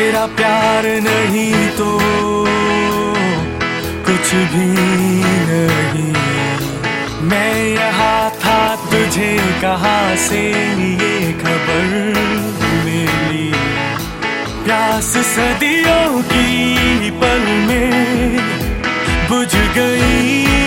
तेरा प्यार नहीं तो कुछ भी नहीं। मैं यहाँ था, तुझे कहाँ से ये खबर मिली? प्यास सदियों की पल में बुझ गई